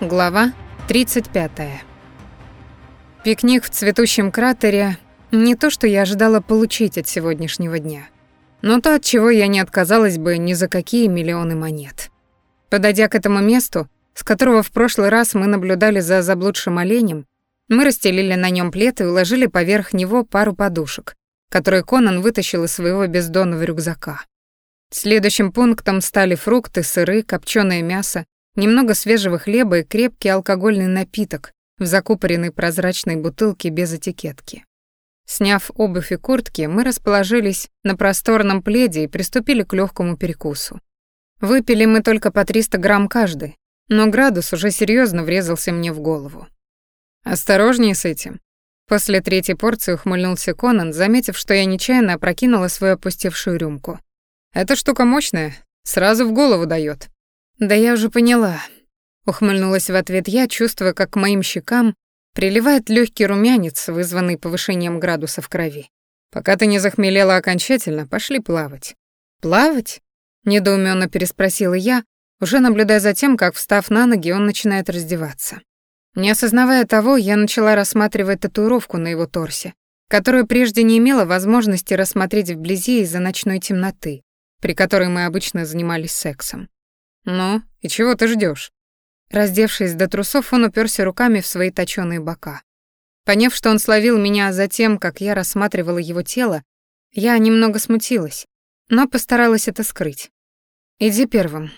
Глава 35. Пикник в цветущем кратере — не то, что я ожидала получить от сегодняшнего дня, но то, от чего я не отказалась бы ни за какие миллионы монет. Подойдя к этому месту, с которого в прошлый раз мы наблюдали за заблудшим оленем, мы расстелили на нем плед и уложили поверх него пару подушек, которые Конан вытащил из своего бездонного рюкзака. Следующим пунктом стали фрукты, сыры, копченое мясо, немного свежего хлеба и крепкий алкогольный напиток в закупоренной прозрачной бутылке без этикетки. Сняв обувь и куртки, мы расположились на просторном пледе и приступили к легкому перекусу. Выпили мы только по 300 грамм каждый, но градус уже серьезно врезался мне в голову. «Осторожнее с этим». После третьей порции ухмыльнулся Конан, заметив, что я нечаянно опрокинула свою опустевшую рюмку. «Эта штука мощная, сразу в голову дает. «Да я уже поняла», — ухмыльнулась в ответ я, чувствуя, как к моим щекам приливает легкий румянец, вызванный повышением градуса в крови. «Пока ты не захмелела окончательно, пошли плавать». «Плавать?» — недоуменно переспросила я, уже наблюдая за тем, как, встав на ноги, он начинает раздеваться. Не осознавая того, я начала рассматривать татуировку на его торсе, которую прежде не имела возможности рассмотреть вблизи из-за ночной темноты, при которой мы обычно занимались сексом. «Ну, и чего ты ждешь? Раздевшись до трусов, он уперся руками в свои точёные бока. Поняв, что он словил меня за тем, как я рассматривала его тело, я немного смутилась, но постаралась это скрыть. «Иди первым.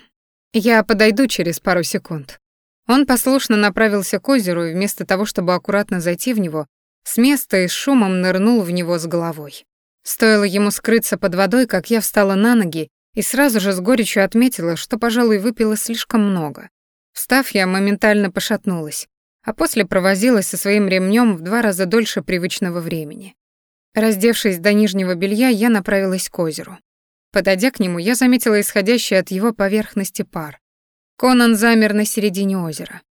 Я подойду через пару секунд». Он послушно направился к озеру и вместо того, чтобы аккуратно зайти в него, с места и с шумом нырнул в него с головой. Стоило ему скрыться под водой, как я встала на ноги и сразу же с горечью отметила, что, пожалуй, выпила слишком много. Встав, я моментально пошатнулась, а после провозилась со своим ремнем в два раза дольше привычного времени. Раздевшись до нижнего белья, я направилась к озеру. Подойдя к нему, я заметила исходящий от его поверхности пар. Конан замер на середине озера.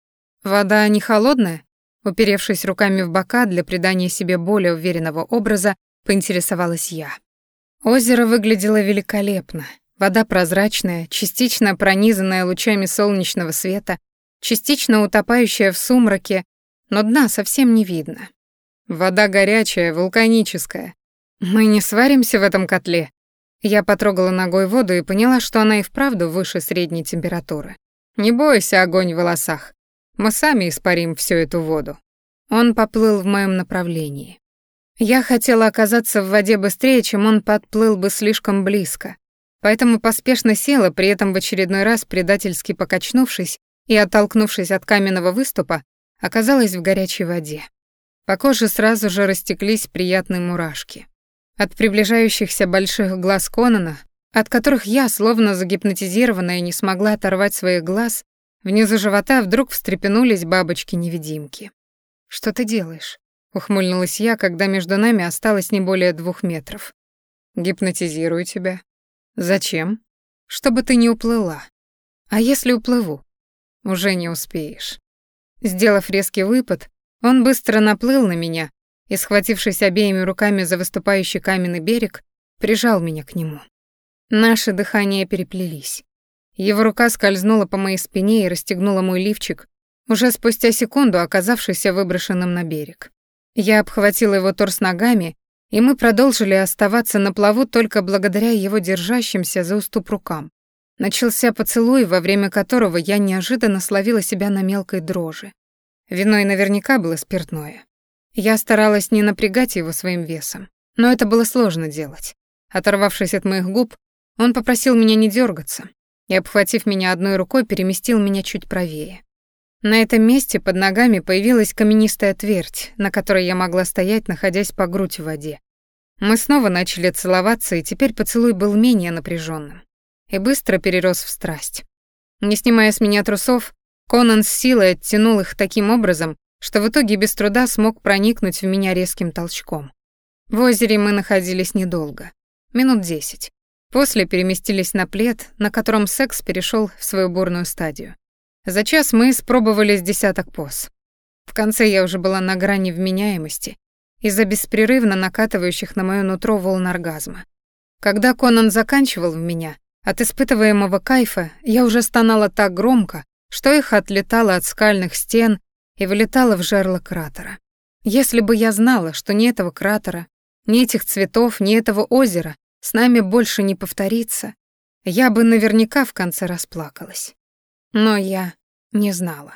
Вода не холодная? Уперевшись руками в бока для придания себе более уверенного образа, поинтересовалась я. Озеро выглядело великолепно, Вода прозрачная, частично пронизанная лучами солнечного света, частично утопающая в сумраке, но дна совсем не видно. Вода горячая, вулканическая. Мы не сваримся в этом котле. Я потрогала ногой воду и поняла, что она и вправду выше средней температуры. Не бойся, огонь в волосах. Мы сами испарим всю эту воду. Он поплыл в моем направлении. Я хотела оказаться в воде быстрее, чем он подплыл бы слишком близко поэтому поспешно села, при этом в очередной раз предательски покачнувшись и, оттолкнувшись от каменного выступа, оказалась в горячей воде. По коже сразу же растеклись приятные мурашки. От приближающихся больших глаз Конана, от которых я, словно загипнотизированная, не смогла оторвать своих глаз, внизу живота вдруг встрепенулись бабочки-невидимки. «Что ты делаешь?» — ухмыльнулась я, когда между нами осталось не более двух метров. «Гипнотизирую тебя», Зачем? Чтобы ты не уплыла. А если уплыву? Уже не успеешь. Сделав резкий выпад, он быстро наплыл на меня и, схватившись обеими руками за выступающий каменный берег, прижал меня к нему. Наши дыхания переплелись. Его рука скользнула по моей спине и расстегнула мой лифчик, уже спустя секунду оказавшийся выброшенным на берег. Я обхватила его торс ногами и мы продолжили оставаться на плаву только благодаря его держащимся за уступ рукам. Начался поцелуй, во время которого я неожиданно словила себя на мелкой дрожи. Виной наверняка было спиртное. Я старалась не напрягать его своим весом, но это было сложно делать. Оторвавшись от моих губ, он попросил меня не дергаться и, обхватив меня одной рукой, переместил меня чуть правее. На этом месте под ногами появилась каменистая твердь, на которой я могла стоять, находясь по грудь в воде. Мы снова начали целоваться, и теперь поцелуй был менее напряженным и быстро перерос в страсть. Не снимая с меня трусов, Конан с силой оттянул их таким образом, что в итоге без труда смог проникнуть в меня резким толчком. В озере мы находились недолго, минут десять. После переместились на плед, на котором секс перешел в свою бурную стадию. За час мы испробовали с десяток поз. В конце я уже была на грани вменяемости из-за беспрерывно накатывающих на моё нутро волн оргазма. Когда Конан заканчивал в меня, от испытываемого кайфа я уже стонала так громко, что их отлетало от скальных стен и вылетало в жерло кратера. Если бы я знала, что ни этого кратера, ни этих цветов, ни этого озера с нами больше не повторится, я бы наверняка в конце расплакалась. Но я не знала.